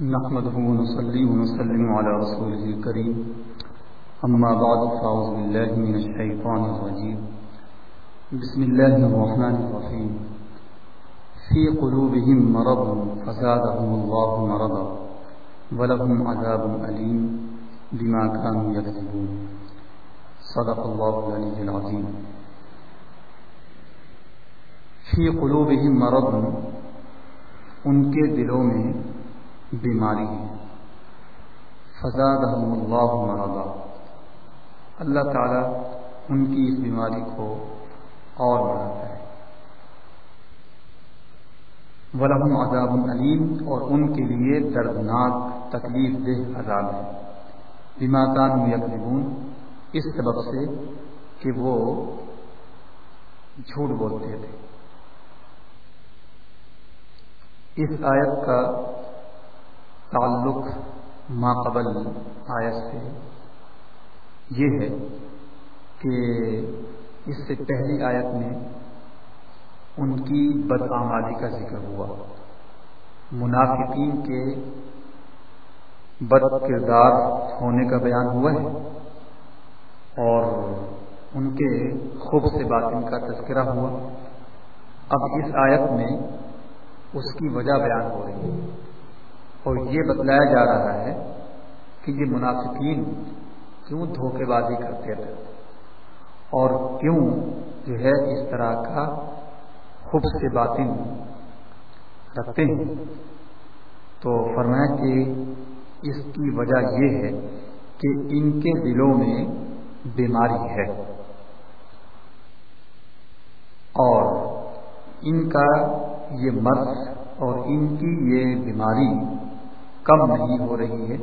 نحمده ونصلي ونسلم على رسوله الكريم. أما بعد، فأعوذ بالله من الشيطان الرجيم. بسم الله الرحمن الرحيم. في قلوبهم مرض فزادهم الله مرضا ولهم عذاب أليم بما كانوا يكذبون. صدق الله العلي العظيم. فی قلوبہم مرض، ان کے دلوں میں بیماری ہے فزادہم اللہ مرضا۔ اللہ تعالیٰ ان کی اس بیماری کو اور بڑھاتا ہے۔ ولہم عذاب علیم اور ان کے لیے دردناک تکلیف دہ عذاب ہے۔ بما کانوا یکذبون اس سبب سے کہ وہ جھوٹ بولتے تھے۔ اس آیت کا تعلق ما قبل آیت سے یہ ہے کہ اس سے پہلی آیت میں ان کی بدعمالی کا ذکر ہوا۔ منافقین کے بد کردار ہونے کا بیان ہوا ہے اور ان کے خوب سے باطن کا تذکرہ ہوا۔ اب اس آیت میں اس کی وجہ بیان ہو رہی ہے۔ اور یہ بتلایا جا رہا ہے کہ یہ منافقین کیوں دھوکے بازی کرتے تھے اور کیوں جو ہے اس طرح کا خوب سے باطن رکھتے ہیں۔ تو فرمایا کہ اس کی وجہ یہ ہے کہ ان کے دلوں میں بیماری ہے اور ان کا یہ مرض اور ان کی یہ بیماری کم نہیں ہو رہی ہے،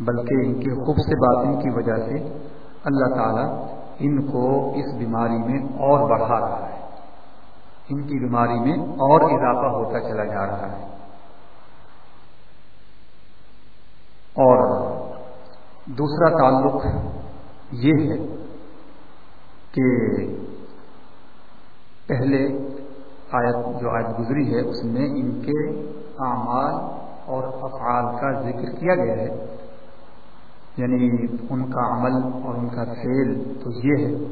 بلکہ ان کے خوب سے باطن کی وجہ سے اللہ تعالیٰ ان کو اس بیماری میں اور بڑھا رہا ہے۔ ان کی بیماری میں اور اضافہ ہوتا چلا جا رہا ہے۔ اور دوسرا تعلق یہ ہے کہ پہلے آیت جو آیت گزری ہے، اس میں ان کے اعمال اور افعال کا ذکر کیا گیا ہے یعنی ان کا عمل اور ان کا فیل تو یہ ہے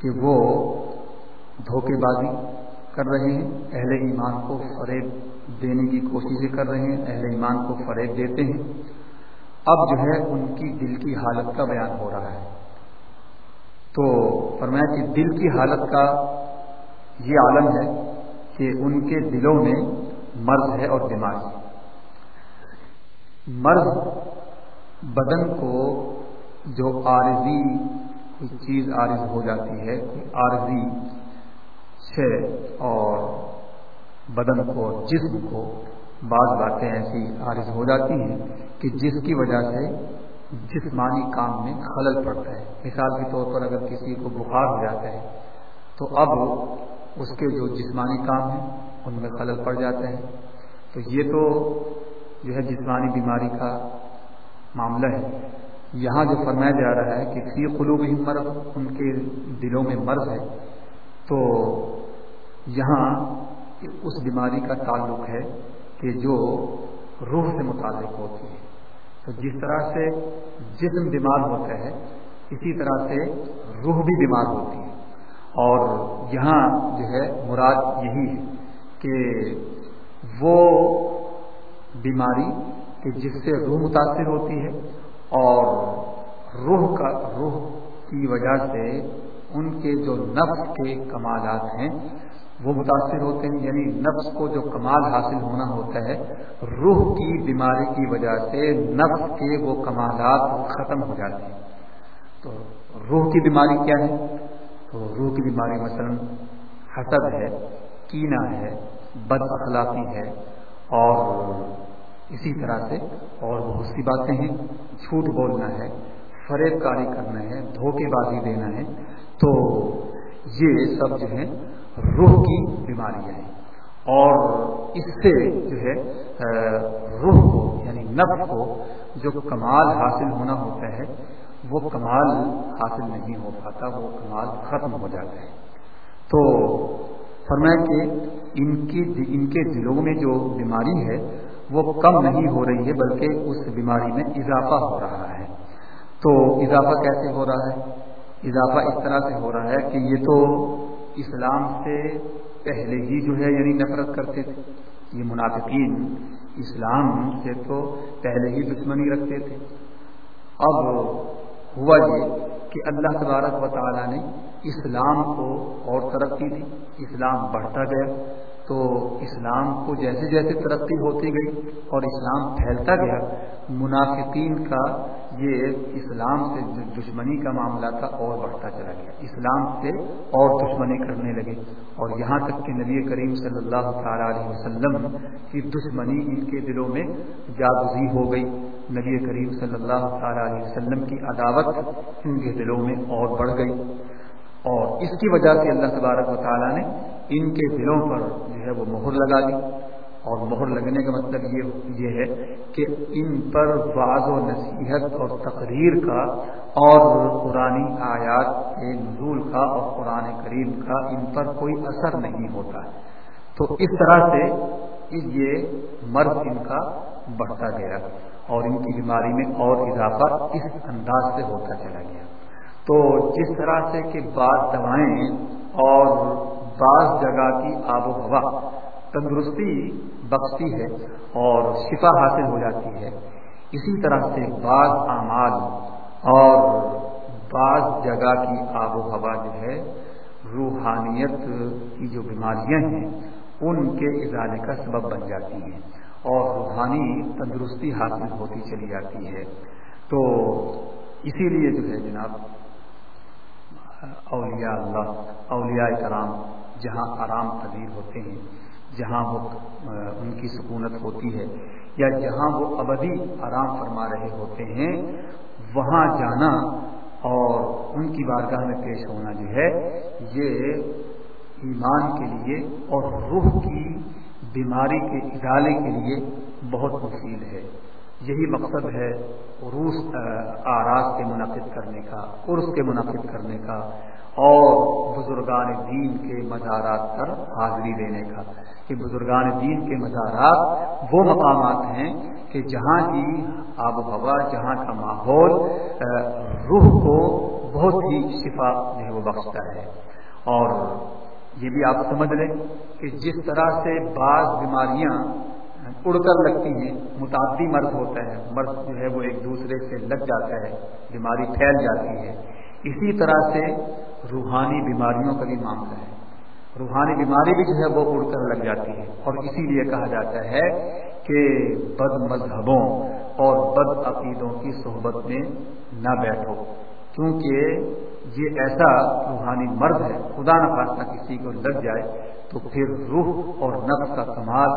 کہ وہ دھوکے بازی کر رہے ہیں، اہل ایمان کو فریب دینے کی کوششیں کر رہے ہیں، اہل ایمان کو فریب دیتے ہیں۔ اب جو ہے ان کی دل کی حالت کا بیان ہو رہا ہے۔ تو فرمایا کہ دل کی حالت کا یہ عالم ہے کہ ان کے دلوں میں مرض ہے اور بیماری مرض بدن کو جو عارضی کوئی چیز عارض ہو جاتی ہے، کوئی عارضی سے اور بدن کو جسم کو بعض باتیں ایسی عارض ہو جاتی ہیں کہ جس کی وجہ سے جسمانی کام میں خلل پڑتا ہے۔ مثال کے طور پر اگر کسی کو بخار ہو جاتا ہے تو اب اس کے جو جسمانی کام ہیں، ان میں خلل پڑ جاتے ہیں۔ تو یہ تو جو ہے جسمانی بیماری کا معاملہ ہے۔ یہاں جو فرمایا جا رہا ہے کہ فی قلوب ہی مرض، ان کے دلوں میں مرض ہے۔ تو یہاں اس بیماری کا تعلق ہے کہ جو روح سے متعلق ہوتی ہے۔ تو جس طرح سے جسم بیمار ہوتا ہے، اسی طرح سے روح بھی بیمار ہوتی ہے۔ اور یہاں جو ہے مراد یہی ہے کہ وہ بیماری کہ جس سے روح متاثر ہوتی ہے اور روح کا روح کی وجہ سے ان کے جو نفس کے کمالات ہیں وہ متاثر ہوتے ہیں یعنی نفس کو جو کمال حاصل ہونا ہوتا ہے، روح کی بیماری کی وجہ سے نفس کے وہ کمالات ختم ہو جاتے ہیں۔ تو روح کی بیماری کیا ہے؟ تو روح کی بیماری مثلا حسد ہے کینا ہے بد اخلاقی ہے اور اسی طرح سے اور بہت سی باتیں ہیں۔ جھوٹ بولنا ہے، فریب کاری کرنا ہے، دھوکے بازی دینا ہے۔ تو یہ سب جو ہے روح کی بیماریاں ہیں۔ اور اس سے جو ہے روح کو یعنی نفس کو جو کمال حاصل ہونا ہوتا ہے، وہ کمال حاصل نہیں ہو پاتا، وہ کمال ختم ہو جاتا ہے۔ تو فرمایا کہ ان کی ان کے دلوں میں جو بیماری ہے، وہ کم نہیں ہو رہی ہے، بلکہ اس بیماری میں اضافہ ہو رہا ہے۔ تو اضافہ کیسے ہو رہا ہے؟ اضافہ اس طرح سے ہو رہا ہے کہ یہ تو اسلام سے پہلے ہی جو ہے یعنی نفرت کرتے تھے۔ یہ منافقین اسلام سے تو پہلے ہی دشمنی رکھتے تھے۔ اب ہوا یہ کہ اللہ تبارک و تعالیٰ نے اسلام کو اور ترقی دی، اسلام بڑھتا گیا۔ تو اسلام کو جیسے جیسے ترقی ہوتی گئی اور اسلام پھیلتا گیا، منافقین کا یہ اسلام سے دشمنی کا معاملہ تھا اور بڑھتا چلا گیا۔ اسلام سے اور دشمنی کرنے لگے۔ اور یہاں تک کہ نبی کریم صلی اللہ تعالیٰ علیہ وسلم کی دشمنی ان کے دلوں میں جاگزی ہو گئی۔ نبی کریم صلی اللہ تعالیٰ علیہ وسلم کی عداوت ان کے دلوں میں اور بڑھ گئی اور اس کی وجہ سے اللہ تبارک و تعالیٰ نے ان کے دلوں پر جو ہے وہ مہر لگا دی اور مہر لگنے کا مطلب یہ یہ ہے کہ ان پر بعض و نصیحت اور تقریر کا اور قرآن آیات کے نزول کا اور قرآن کریم کا ان پر کوئی اثر نہیں ہوتا۔ تو اس طرح سے یہ مرض ان کا بڑھتا گیا۔ اور ان کی بیماری میں اور اضافہ اس انداز سے ہوتا چلا گیا۔ تو جس طرح سے کہ بعض دوائیں اور بعض جگہ کی آب و ہوا تندرستی بخشتی ہے اور شفا حاصل ہو جاتی ہے، اسی طرح سے بعض اعمال اور بعض جگہ کی آب و ہوا جو ہے، روحانیت کی جو بیماریاں ہیں، ان کے ازالے کا سبب بن جاتی ہیں۔ اور روحانی تندرستی حاصل ہوتی چلی جاتی ہے۔ تو اسی لیے جو ہے جناب، اولیاء اللہ، اولیاء کرام جہاں آرام پذیر ہوتے ہیں، جہاں وہ ان کی سکونت ہوتی ہے، یا جہاں وہ ابدی آرام فرما رہے ہوتے ہیں، وہاں جانا اور ان کی بارگاہ میں پیش ہونا جو ہے، یہ ایمان کے لیے اور روح کی بیماری کے ادالے کے لیے بہت مفید ہے۔ یہی مقصد ہے عروس آراز کے منعقد کرنے کا، عرس کے منعقد کرنے کا اور بزرگان دین کے مزارات پر حاضری دینے کا۔ کہ بزرگان دین کے مزارات وہ مقامات ہیں کہ جہاں کی آب و ہوا، جہاں کا ماحول روح کو بہت ہی شفا جو ہے وہ بخشتا ہے۔ اور یہ بھی آپ سمجھ لیں کہ جس طرح سے بعض بیماریاں اڑ کر لگتی ہیں، متعدی مرض ہوتا ہے، مرض جو ہے وہ ایک دوسرے سے لگ جاتا ہے، بیماری پھیل جاتی ہے۔ اسی طرح سے روحانی بیماریوں کا بھی معاملہ ہے۔ روحانی بیماری بھی جو ہے وہ اڑ کر لگ جاتی ہے۔ اور اسی لیے کہا جاتا ہے کہ بد مذہبوں اور بد عقیدوں کی صحبت میں نہ بیٹھو۔ کیونکہ یہ ایسا روحانی مرض ہے، خدا نہ خاصہ کسی کو لگ جائے تو پھر روح اور نفس کا کمال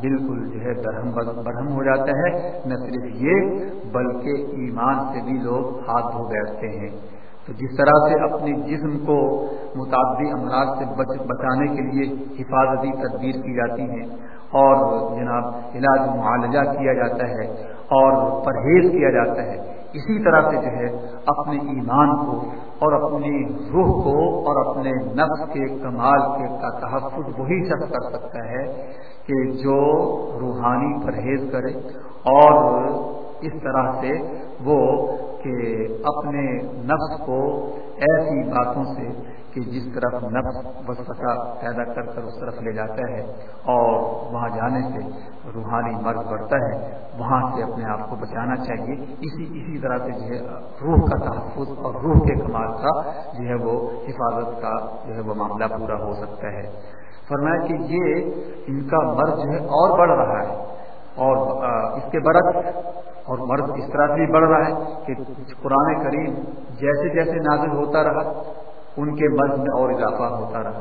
بالکل جو ہے برہم برہم ہو جاتا ہے۔ نہ صرف یہ، بلکہ ایمان سے بھی لوگ ہاتھ دھو بیٹھتے ہیں۔ تو جس طرح سے اپنے جسم کو متعدی امراض سے بچ، بچانے کے لیے حفاظتی تدبیر کی جاتی ہیں اور جناب علاج معالجہ کیا جاتا ہے اور پرہیز کیا جاتا ہے اسی طرح سے جو ہے اپنے ایمان کو اور اپنی روح کو اور اپنے نفس کے کمال کے کا تحفظ وہی شخص کر سکتا ہے کہ جو روحانی پرہیز کرے اور اس طرح سے وہ کہ اپنے نفس کو ایسی باتوں سے کہ جس طرف نفس وسطہ پیدا کر کر اس طرف لے جاتا ہے اور وہاں جانے سے روحانی مرض بڑھتا ہے، وہاں سے اپنے آپ کو بچانا چاہیے۔ اسی اسی طرح سے جو ہے روح کا تحفظ اور روح کے کمال کا جو ہے وہ حفاظت کا جو ہے وہ معاملہ پورا ہو سکتا ہے۔ فرمایا کہ یہ ان کا مرض جو ہے اور بڑھ رہا ہے اور اس کے برعکس اور مرض اس طرح سے بڑھ رہا ہے کہ قرآن کریم جیسے جیسے نازل ہوتا رہا ان کے مرض میں اور اضافہ ہوتا رہا۔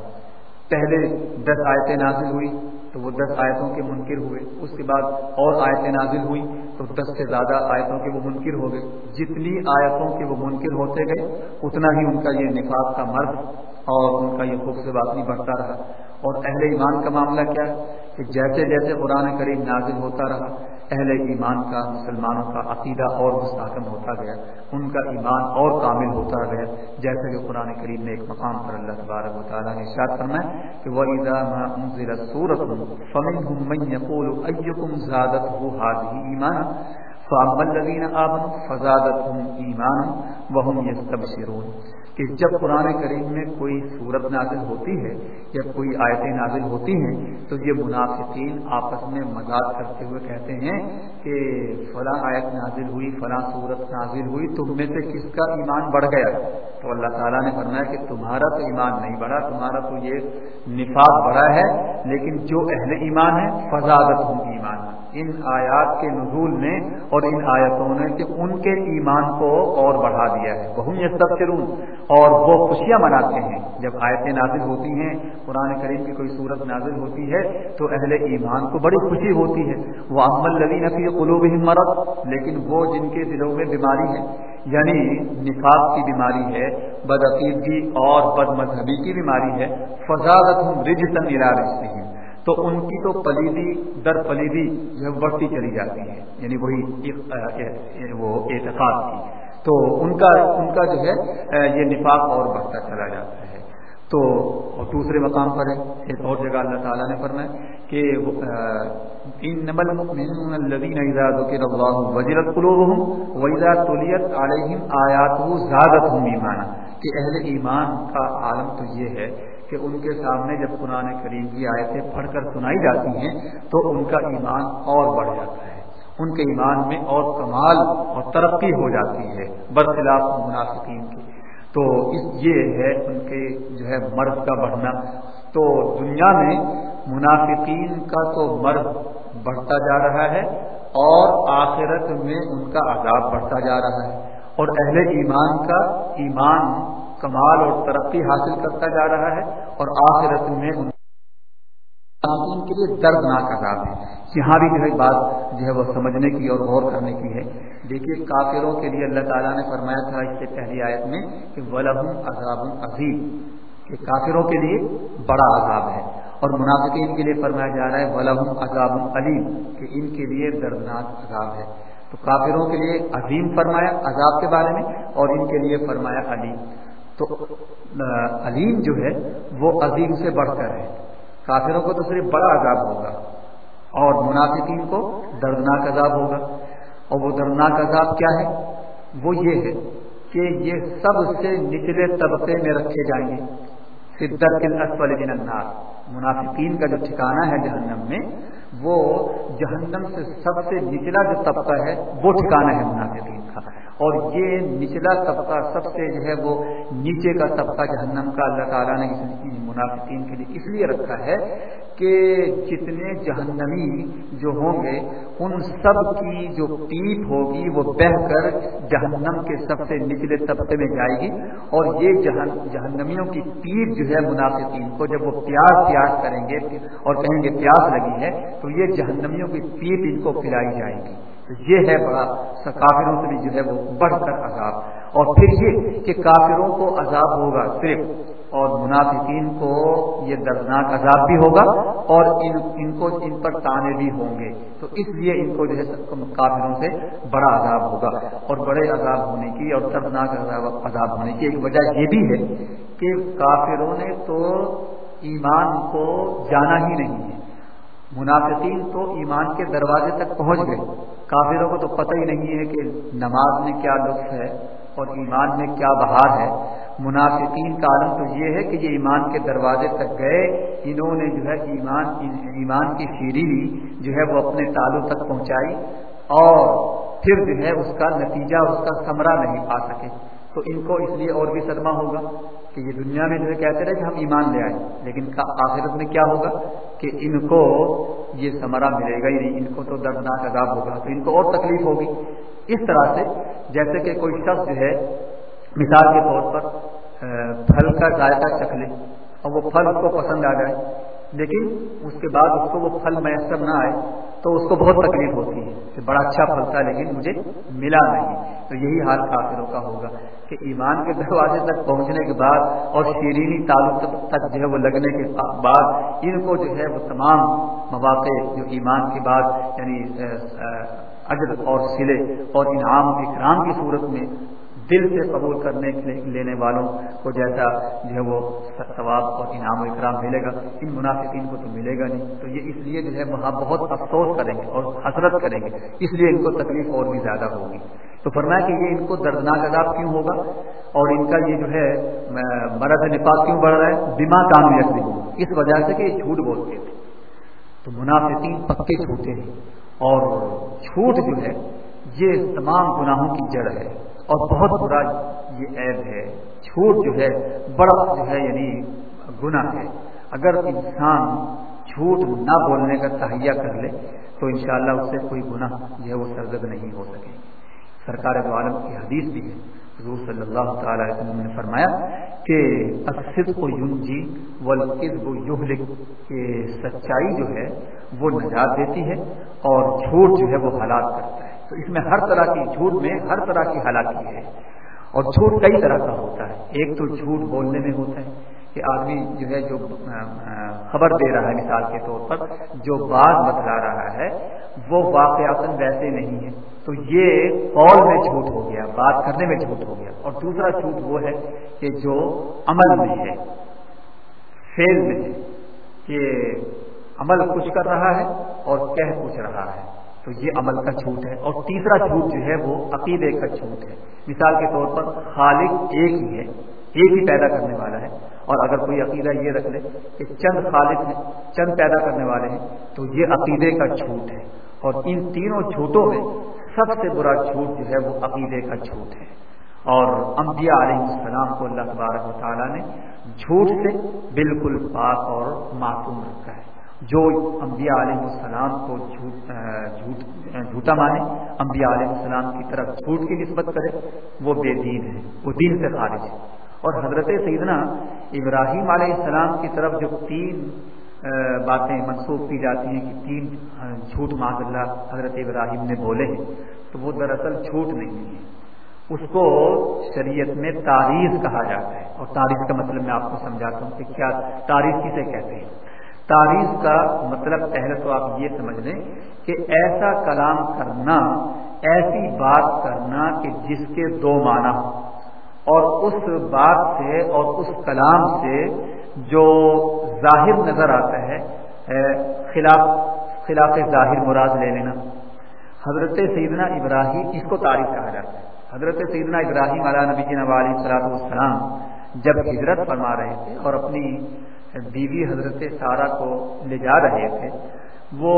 پہلے دس آیتیں نازل ہوئی تو وہ دس آیتوں کے منکر ہوئے۔ اس کے بعد اور آیتیں نازل ہوئی تو دس سے زیادہ آیتوں کے وہ منکر ہو گئے۔ جتنی آیتوں کے وہ منکر ہوتے گئے، اتنا ہی ان کا یہ نفاذ کا مرض اور ان کا یہ خوب سے باقی بڑھتا رہا۔ اور اہل ایمان کا معاملہ کیا کہ جیسے جیسے قرآن کریم نازل ہوتا رہا اہل ایمان کا، مسلمانوں کا عقیدہ اور مستحکم ہوتا گیا، ان کا ایمان اور کامل ہوتا گیا، جیسا کہ قرآن کریم نے ایک مقام پر اللہ تبارک و تعالیٰ نے اشاد کرنا ہے کہ وہ ادا سورت فمن يقول ايكم زادته هذه ایمان فاما الذين امنوا فزادتهم ایمان وهم يستبشرون کہ جب قرآن کریم میں کوئی صورت نازل ہوتی ہے یا کوئی آیتیں نازل ہوتی ہیں، تو یہ منافقین آپس میں مذاق کرتے ہوئے کہتے ہیں کہ فلاں آیت نازل ہوئی، فلاں صورت نازل ہوئی، تم میں سے کس کا ایمان بڑھ گیا؟ تو اللہ تعالیٰ نے فرمایا کہ تمہارا تو ایمان نہیں بڑھا، تمہارا تو یہ نفاق بڑا ہے، لیکن جو اہل ایمان ہے فضادت ہوں ایمان ان آیات کے نزول نے اور ان آیتوں نے کہ ان کے ایمان کو اور بڑھا دیا ہے۔ وہ یہ سب اور وہ خوشیاں مناتے ہیں۔ جب آیتیں نازل ہوتی ہیں، قرآن کریم کی کوئی صورت نازل ہوتی ہے، تو اہل ایمان کو بڑی خوشی ہوتی ہے۔ وہ عمل للی نفی قلوب مرض، لیکن وہ جن کے دلوں میں بیماری ہے یعنی نفاق کی بیماری ہے، بدعقیدگی اور بد مذہبی کی بیماری ہے فضاغت ہوں رجسن رجتے ہیں تو ان کی تو پلیدی در پلیدی جو بڑھتی چلی جاتی ہے یعنی وہی وہ اعتقاد کی۔ تو ان کا ان کا جو ہے یہ نفاق اور بڑھتا چلا جاتا ہے۔ تو دوسرے مقام پر ہے، ایک اور جگہ اللہ تعالیٰ نے فرمایا کہ ان نبل اذا ذكر الله وجلت قلوبهم واذا تليت عليهم اياته زادتهم ایمانا۔ کہ اہل ایمان کا عالم تو یہ ہے کہ ان کے سامنے جب قرآن کریم کی آیتیں پڑھ کر سنائی جاتی ہیں، تو ان کا ایمان اور بڑھ جاتا ہے۔ ان کے ایمان میں اور کمال اور ترقی ہو جاتی ہے، برخلاف منافقین کی۔ تو یہ ہے ان کے جو ہے مرض کا بڑھنا۔ تو دنیا میں منافقین کا تو مرض بڑھتا جا رہا ہے اور آخرت میں ان کا عذاب بڑھتا جا رہا ہے۔ اور اہل ایمان کا ایمان کمال اور ترقی حاصل کرتا جا رہا ہے اور آخرت میں ان کے لیے دردناک عذاب ہے۔ یہاں بھی جو ہے بات جو ہے وہ سمجھنے کی اور غور کرنے کی ہے۔ دیکھیے کافروں کے لیے اللہ تعالیٰ نے فرمایا تھا اس سے پہلی آیت میں کہ ولہم عذاب عظیم کہ کافروں کے لیے بڑا عذاب ہے۔ اور منافقین کے لیے فرمایا جا رہا ہے ولہم عذاب علیم کہ ان کے لیے دردناک عذاب ہے۔ تو کافروں کے لیے عظیم فرمایا عذاب کے بارے میں اور ان کے لیے فرمایا علیم تو علیم جو ہے وہ عظیم سے بڑھ کر ہے۔ کافروں کو تو صرف بڑا عذاب ہوگا اور منافقین کو دردناک عذاب ہوگا۔ اور وہ دردناک عذاب کیا ہے؟ وہ یہ ہے کہ یہ سب سے نچلے طبقے میں رکھے جائیں گے۔ سدت اسفل جن النار۔ منافقین کا جو ٹھکانہ ہے جہنم میں وہ جہنم سے سب سے نچلا جو طبقہ ہے، وہ ٹھکانا ہے منافقین کا۔ اور یہ نچلا طبقہ سب سے جو ہے، وہ نیچے کا طبقہ جہنم کا، اللہ تعالیٰ نے منافقین کے لیے اس لیے رکھا ہے کہ جتنے جہنمی جو ہوں گے، ان سب کی جو پیپ ہوگی، وہ بہ کر جہنم کے سب سے نچلے طبقے میں جائے گی۔ اور یہ جہنمیوں کی پیپ جو ہے منافقین کو جب وہ پیاس پیاس کریں گے اور کہیں گے پیاس لگی ہے، تو یہ جہنمیوں کی پیپ ان کو پلائی جائے گی۔ یہ ہے بڑا کافروں سے بھی جو ہے وہ بڑھ کر عذاب۔ اور پھر یہ کہ کافروں کو عذاب ہوگا صرف اور منافقین کو یہ دردناک عذاب بھی ہوگا اور ان ان کو، ان پر تانے بھی ہوں گے۔ تو اس لیے ان کو جو ہے کافروں سے بڑا عذاب ہوگا۔ اور بڑے عذاب ہونے کی اور دردناک عذاب ہونے کی ایک وجہ یہ بھی ہے کہ کافروں نے تو ایمان کو جانا ہی نہیں ہے۔ منافقین تو ایمان کے دروازے تک پہنچ گئے۔ کافروں کو تو پتہ ہی نہیں ہے کہ نماز میں کیا لطف ہے۔ اور ایمان میں کیا بہار ہے؟ منافقین کا عالم تو یہ ہے کہ یہ ایمان کے دروازے تک گئے، انہوں نے جو ہے ایمان ایمان کی سیڑھی جو ہے وہ اپنے تالوں تک پہنچائی اور پھر جو ہے اس کا نتیجہ، اس کا ثمرہ نہیں پا سکے۔ تو ان کو اس لیے اور بھی صدمہ ہوگا کہ یہ دنیا میں جو کہتے رہے کہ ہم ایمان لے آئے لیکن آخرت میں کیا ہوگا؟ کہ ان کو یہ سمرا ملے گا ہی نہیں، ان کو تو دردناک عذاب ہوگا، تو ان کو اور تکلیف ہوگی۔ اس طرح سے جیسے کہ کوئی شخص جو ہے، مثال کے طور پر پھل کا ذائقہ چکھ لے اور وہ پھل اس کو پسند آ جائے، لیکن اس کے بعد اس کو وہ پھل میسر نہ آئے تو اس کو بہت تکلیف ہوتی ہے کہ بڑا اچھا پھل تھا لیکن مجھے ملا نہیں۔ تو یہی حال کافروں کا ہوگا کہ ایمان کے دروازے تک پہنچنے کے بعد اور شیرینی تعلق تک جو ہے وہ لگنے کے بعد ان کو جو ہے وہ تمام مواقع جو ایمان کے بعد یعنی اجر اور سلے اور انعام اکرام کی صورت میں دل سے قبول کرنے لینے والوں کو جیسا جو ہے وہ ثواب اور انعام و اکرام ملے گا، ان منافقین کو تو ملے گا نہیں۔ تو یہ اس لیے جو ہے وہاں بہت افسوس کریں گے اور حسرت کریں گے، اس لیے ان کو تکلیف اور بھی زیادہ ہوگی۔ تو فرمایا کہ یہ ان کو دردناک عذاب کیوں ہوگا؟ اور ان کا یہ جو ہے مرد نفاق کیوں بڑھ رہا ہے؟ بیما کام یقین اس وجہ سے کہ یہ جھوٹ بولتے تھے تو منافقین پکے جھوٹے ہیں اور جھوٹ جو ہے یہ تمام گناہوں کی جڑ ہے اور بہت برا یہ عیب ہے۔ جھوٹ جو ہے، بڑا جو ہے یعنی گناہ ہے۔ اگر انسان جھوٹ نہ بولنے کا تہیا کر لے، تو انشاءاللہ اس سے کوئی گناہ جو ہے وہ سرزد نہیں ہو سکے۔ سرکار دو عالم کی حدیث بھی ہے۔ حضور صلی اللہ تعالی علیہ وسلم نے فرمایا کہ صدق و یون جی و کہ سچائی جو ہے وہ نجات دیتی ہے اور جھوٹ جو ہے وہ ہلاک کرتا ہے۔ تو اس میں ہر طرح کی جھوٹ میں ہر طرح کی ہلاکی ہے اور جھوٹ کئی طرح کا ہوتا ہے۔ ایک تو جھوٹ بولنے میں ہوتا ہے کہ آدمی جو ہے جو خبر دے رہا ہے مثال کے طور پر، جو بات بتلا رہا ہے، وہ واقعات ویسے نہیں ہے۔ تو یہ قول میں جھوٹ ہو گیا، بات کرنے میں جھوٹ ہو گیا۔ اور دوسرا جھوٹ وہ ہے کہ جو عمل میں ہے فیل میں ہے، کہ عمل کچھ کر رہا ہے اور کہہ کچھ رہا ہے۔ تو یہ عمل کا جھوٹ ہے اور تیسرا جھوٹ جو ہے وہ عقیدے کا جھوٹ ہے۔ مثال کے طور پر خالق ایک ہی ہے، ایک ہی پیدا کرنے والا ہے۔ اور اگر کوئی عقیدہ یہ رکھ لے کہ چند خالق ہیں، چند پیدا کرنے والے ہیں، تو یہ عقیدے کا جھوٹ ہے۔ اور ان تینوں جھوٹوں میں سب سے برا جھوٹ جو ہے وہ عقیدے کا جھوٹ ہے۔ اور انبیاء علیہ السلام کو اللہ تبارک و تعالیٰ نے جھوٹ سے بالکل پاک اور معصوم رکھا ہے۔ جو انبیاء علیہ السلام کو جھوٹ جھوٹا مانے، انبیاء علیہ السلام کی طرف جھوٹ کی نسبت کرے، وہ بے دین ہے وہ دین سے خارج ہے اور حضرت سیدنا ابراہیم علیہ السلام کی طرف جو تین باتیں منسوخ کی جاتی ہیں کہ تین جھوٹ معذ اللہ حضرت ابراہیم نے بولے ہیں، تو وہ دراصل جھوٹ نہیں ہے اس کو شریعت میں تاریخ کہا جاتا ہے۔ اور تاریخ کا مطلب میں آپ کو سمجھاتا ہوں کہ کیا تاریخ کسے کہتے ہیں۔ تعریف کا مطلب پہلے تو آپ یہ سمجھ لیں کہ ایسا کلام کرنا، ایسی بات کرنا کہ جس کے دو معنی اور اس بات سے اور اس کلام سے جو ظاہر نظر آتا ہے خلاف خلاف ظاہر مراد لے لینا۔ حضرت سیدنا ابراہیم، اس کو تعریف کہا جاتا ہے۔ حضرت سیدنا ابراہیم علیہ نبی جی نوالی صلاح السلام جب ہجرت فرما رہے تھے اور اپنی بیوی حضرت سارا کو لے جا رہے تھے۔ وہ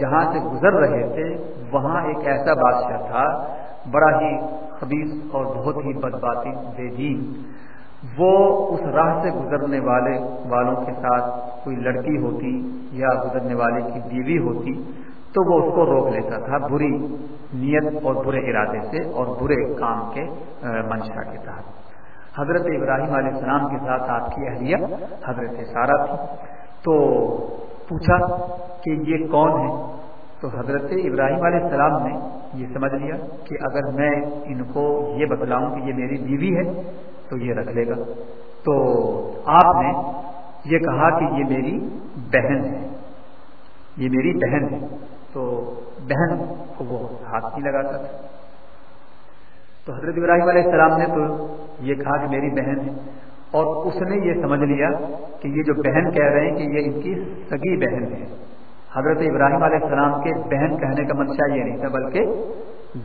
جہاں سے گزر رہے تھے، وہاں ایک ایسا بادشاہ تھا، بڑا ہی خبیص اور بہت ہی بدباتی بے دین۔ وہ اس راہ سے گزرنے والے والوں کے ساتھ کوئی لڑکی ہوتی یا گزرنے والے کی بیوی ہوتی، تو وہ اس کو روک لیتا تھا بری نیت اور برے ارادے سے اور برے کام کے منشا کے تحت۔ حضرت ابراہیم علیہ السلام کے ساتھ آپ کی اہلیہ حضرت سارا تھی۔ تو پوچھا کہ یہ کون ہے تو حضرت ابراہیم علیہ السلام نے یہ سمجھ لیا کہ اگر میں ان کو یہ بتلاؤں کہ یہ میری بیوی ہے، تو یہ رکھ لے گا۔ تو آپ نے یہ کہا کہ یہ میری بہن ہے۔ یہ میری بہن ہے۔ تو بہن کو وہ ہاتھ نہیں لگاتا تھا۔ تو حضرت ابراہیم علیہ السلام نے تو یہ کہا کہ میری بہن ہے اور اس نے یہ سمجھ لیا کہ یہ جو بہن کہہ رہے ہیں کہ یہ ان کی سگی بہن ہے۔ حضرت ابراہیم علیہ السلام کے بہن کہنے کا منشا یہ نہیں تھا بلکہ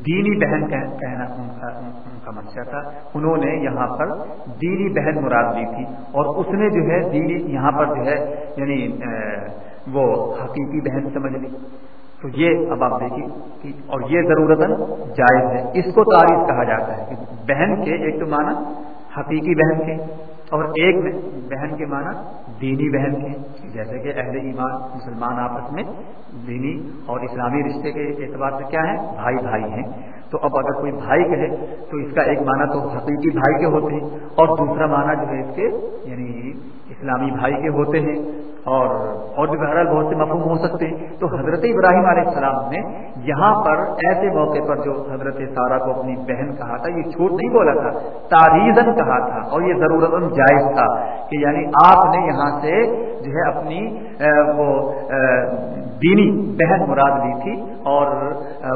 دینی بہن کہنا ان کا منشا تھا۔ انہوں نے یہاں پر دینی بہن مراد لی تھی اور اس نے جو ہے دینی یہاں پر جو ہے یعنی وہ حقیقی بہن سمجھ لی۔ تو یہ اب آپ دیکھیے اور یہ ضرورت جائز ہے۔ اس کو تعریف کہا جاتا ہے کہ بہن کے ایک تو معنی حقیقی بہن کے اور ایک بہن کے معنی دینی بہن کے۔ جیسے کہ اہل ایمان مسلمان آپس میں دینی اور اسلامی رشتے کے اعتبار سے کیا ہے بھائی بھائی ہیں۔ تو اب اگر کوئی بھائی کہے تو اس کا ایک معنی تو حقیقی بھائی کے ہوتے ہیں اور دوسرا معنی جو ہے اس کے یعنی اسلامی بھائی کے ہوتے ہیں۔ اور اور بھی بہرحال بہت سے مفہوم ہو سکتے ہیں۔ تو حضرت ابراہیم علیہ السلام نے یہاں پر ایسے موقع پر جو حضرت سارا کو اپنی بہن کہا تھا، یہ چھوٹ نہیں بولا تھا تاریزن کہا تھا اور یہ ضرورت جائز تھا کہ یعنی آپ نے یہاں سے جو ہے اپنی وہ دینی بہن مراد لی تھی اور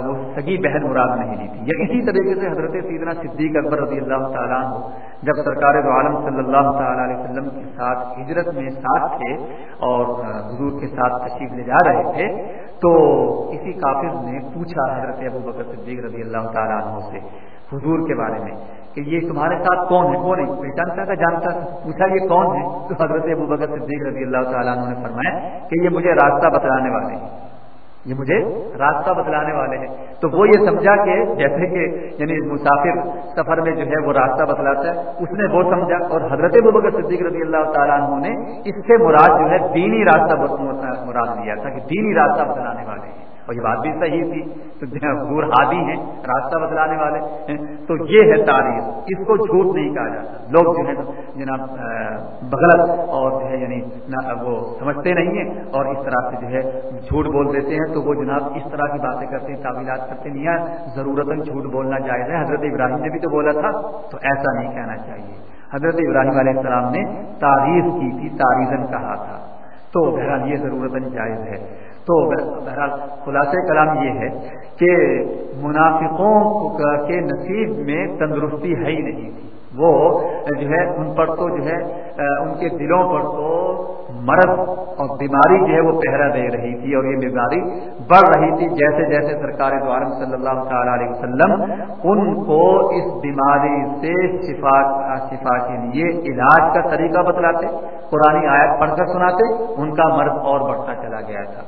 وہ سگی بہن مراد نہیں لی تھی۔ یا اسی طریقے سے حضرت سیدنا صدیق اکبر رضی اللہ تعالیٰ جب سرکار عالم صلی اللہ تعالیٰ علیہ وسلم کے ساتھ ہجرت میں ساتھ تھے اور حضور کے ساتھ تشریف لے جا رہے تھے، تو کسی کافر نے پوچھا حضرت ابو بکر صدیق رضی اللہ تعالیٰ عنہ سے حضور کے بارے میں کہ یہ تمہارے ساتھ کون ہے؟ کون ہے پہچانتا تھا؟ جانتا تھا۔ پوچھا، یہ کون ہے؟ تو حضرت ابو بکر صدیق رضی اللہ تعالیٰ عنہ نے فرمایا کہ یہ مجھے راستہ بتلانے والے ہیں۔ یہ مجھے راستہ بتلانے والے ہیں۔ تو وہ یہ سمجھا کہ جیسے کہ یعنی مسافر سفر میں جو ہے وہ راستہ بتلاتا ہے، اس نے وہ سمجھا۔ اور حضرت ببکر صدیق رضی اللہ تعالیٰ عنہ نے اس سے مراد جو ہے دینی راستہ مراد لیا تھا کہ دینی راستہ بتلانے والے ہیں۔ اور یہ بات بھی صحیح تھی۔ تو حضور ہادی ہیں، راستہ بدلانے والے ہیں، تو یہ ہے تاریخ اس کو جھوٹ نہیں کہا جاتا۔ لوگ جو ہے جناب بغلط اور جو ہے یعنی وہ سمجھتے نہیں ہیں اور اس طرح سے جو ہے، جھوٹ بول دیتے ہیں۔ تو وہ جناب اس طرح کی باتیں کرتے ہیں، تعویلات کرتے نہیں ہیں ضرورت جھوٹ بولنا جائز ہے۔ حضرت ابراہیم نے بھی تو بولا تھا، تو ایسا نہیں کہنا چاہیے۔ حضرت ابراہیم علیہ السلام نے تعریف کی تھی تاریخن کہا تھا۔ تو بہرحال یہ ضرورت جائز ہے۔ تو بہرحال خلاصہ کلام یہ ہے کہ منافقوں کے نصیب میں تندرستی ہے ہی نہیں۔ تھی وہ جو ہے ان پر تو جو ہے، ان کے دلوں پر تو مرض اور بیماری جو ہے وہ پہرا دے رہی تھی اور یہ بیماری بڑھ رہی تھی۔ جیسے جیسے سرکار دوارم صلی اللہ تعالی علیہ وسلم ان کو اس بیماری سے شفا شفا کے لیے علاج کا طریقہ بتلاتے پرانی آیت پڑھ کر سناتے، ان کا مرض اور بڑھتا چلا گیا تھا۔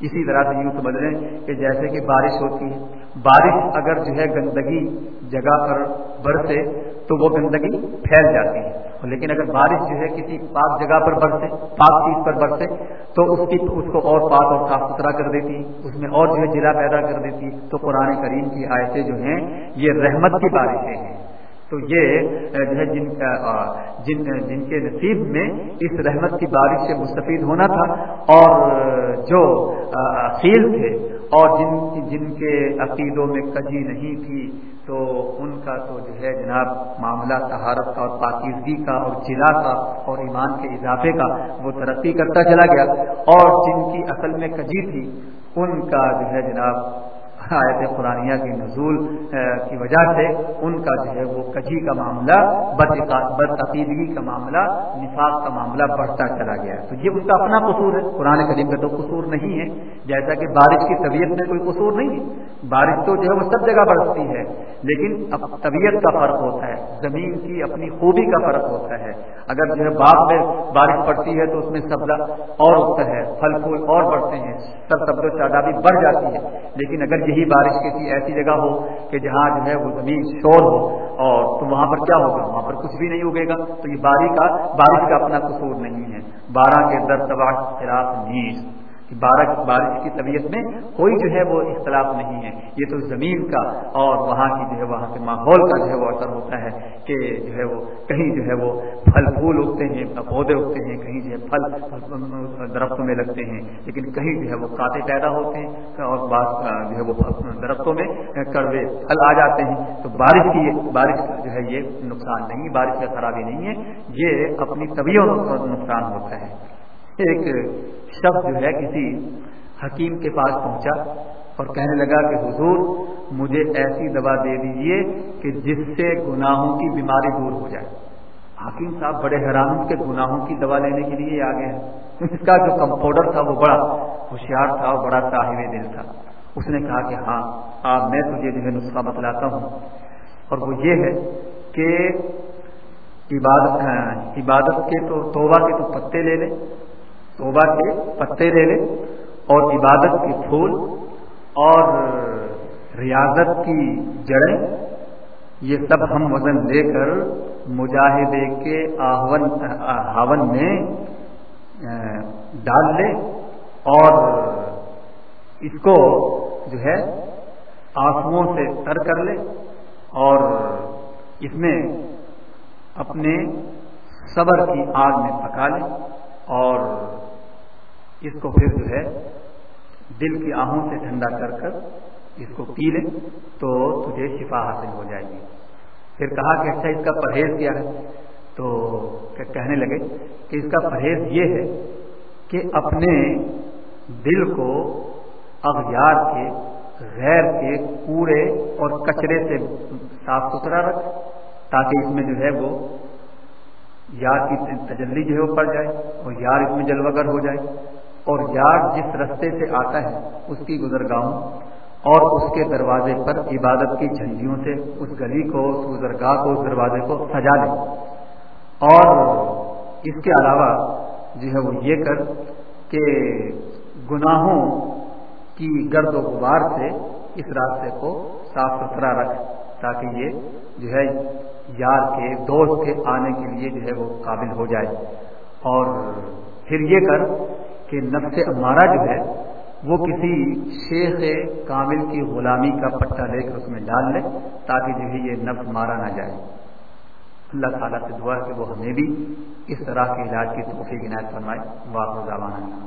اسی طرح سے یوں سمجھ لیں کہ جیسے کہ بارش ہوتی ہے۔ بارش اگر جو ہے گندگی جگہ پر برسے تو وہ گندگی پھیل جاتی ہے۔ لیکن اگر بارش جو ہے کسی پاک جگہ پر برسے، پاک چیز پر برسے تو اس کی اس کو اور پاک اور صاف ستھرا کر دیتی اس میں اور جو ہے جلا پیدا کر دیتی تو قرآن کریم کی آیتیں جو ہیں، یہ رحمت کی بارشیں ہیں۔ تو یہ جو ہے جن کا جن جن کے نصیب میں اس رحمت کی بارش سے مستفید ہونا تھا اور، جو خیل تھے اور جن جن کے عقیدوں میں کجی نہیں تھی، تو ان کا تو جو ہے جناب معاملہ تہارت کا اور پاکیزگی کا اور جلا کا اور ایمان کے اضافے کا وہ ترقی کرتا چلا گیا اور جن کی اصل میں کجی تھی، ان کا جو ہے جناب آیت قرآنیہ کے نزول کی وجہ سے ان کا جو ہے وہ کجی کا معاملہ بدعقیدگی کا معاملہ، نفاق کا معاملہ بڑھتا چلا گیا تو یہ ان کا اپنا قصور ہے۔ قرآن کریم کا تو قصور نہیں ہے۔ جیسا کہ بارش کی طبیعت میں کوئی قصور نہیں ہے۔ بارش تو جو ہے وہ سب جگہ برستی ہے۔ لیکن اب طبیعت کا فرق ہوتا ہے۔ زمین کی اپنی خوبی کا فرق ہوتا ہے۔ اگر جو ہے باغ میں بارش پڑتی ہے تو اس میں سبزہ اور اگتا ہے، پھل پھول اور بڑھتے ہیں۔ سب سبز و تعدادی بڑھ جاتی ہے لیکن اگر یہ ہی بارش کسی ایسی جگہ ہو کہ جہاں جو ہے وہ زمین شور ہو۔ اور تو وہاں پر کیا ہوگا؟ وہاں پر کچھ بھی نہیں اگے گا۔ تو یہ بارش کا بارش کا اپنا قصور نہیں ہے۔ بارہ کے در تباہ، خلاف نیز۔ بارش بارش کی طبیعت میں کوئی جو ہے وہ اختلاف نہیں ہے۔ یہ تو زمین کا اور وہاں کی جو ہے وہاں کے ماحول کا جو ہے وہ اثر ہوتا ہے کہ جو ہے وہ کہیں جو ہے وہ پھل پھول اگتے ہیں، پودے اگتے ہیں، کہیں جو ہے پھل درختوں میں لگتے ہیں۔ لیکن کہیں جو ہے وہ کاتے پیدا ہوتے ہیں اور بعض جو ہے وہ درختوں میں کڑوے پھل آ جاتے ہیں۔ تو بارش کی بارش کا جو ہے یہ نقصان نہیں، بارش کا خرابی نہیں ہے۔ یہ اپنی طبیعت نقصان ہوتا ہے۔ ایک شخص جو ہے کسی حکیم کے پاس پہنچا اور کہنے لگا کہ حضور، مجھے ایسی دوا دے دیجیے کہ جس سے گناہوں کی بیماری دور ہو جائے۔ حکیم صاحب بڑے حیران کے گناہوں کی دوا لینے کے لیے آگے ہیں۔ اس کا جو کمپاؤڈر تھا وہ بڑا ہوشیار تھا اور بڑا صاحب دل تھا۔ اس نے کہا کہ ہاں آپ میں تجھے جو ہے نسخہ بتلاتا ہوں۔ اور وہ یہ ہے کہ عبادت عبادت کے تو، توبہ کے تو پتے لے لیں توبہ کے پتے لے لے اور عبادت کے پھول اور ریاضت کی جڑیں، یہ سب ہم وزن لے کر مجاہدے کے آہون ہاون میں ڈال لے اور اس کو جو ہے آنسو سے تر کر لے اور اس میں اپنے صبر کی آگ میں پکا لے اور اس کو پھر جو ہے دل کی آہوں سے ٹھنڈا کر کر اس کو پی لے تو تجھے شفا حاصل ہو جائے گی۔ پھر کہا کہ اچھا اس کا پرہیز کیا ہے؟ تو کہنے لگے کہ اس کا پرہیز یہ ہے کہ اپنے دل کو اغیار کے، غیر کے کوڑے اور کچرے سے صاف ستھرا رکھ، تاکہ اس میں جو ہے وہ یار کی تجلی جو ہے وہ پڑ جائے اور یار اس میں جلوگر ہو جائے اور یار جس رستے سے آتا ہے اس کی گزرگاہوں اور اس کے دروازے پر عبادت کی جھنڈیوں سے اس گلی کو اس گزرگاہ کو اس دروازے کو سجا لے۔ اور اس کے علاوہ جو ہے وہ یہ کر کہ گناہوں کی گرد و غبار سے اس راستے کو صاف ستھرا رکھ تاکہ یہ جو ہے یار کے دوست کے آنے کے لیے جو ہے وہ قابل ہو جائے۔ اور پھر یہ کر کہ نفس ہمارا جو ہے وہ کسی شیخ کامل کی غلامی کا پٹا لے کر اس میں ڈال لے تاکہ جو ہے یہ نفس مارا نہ جائے۔ اللہ تعالیٰ سے دعا کہ وہ ہمیں بھی اس طرح کے علاج کی توفیق عنایت فرمائے۔ واپس زبان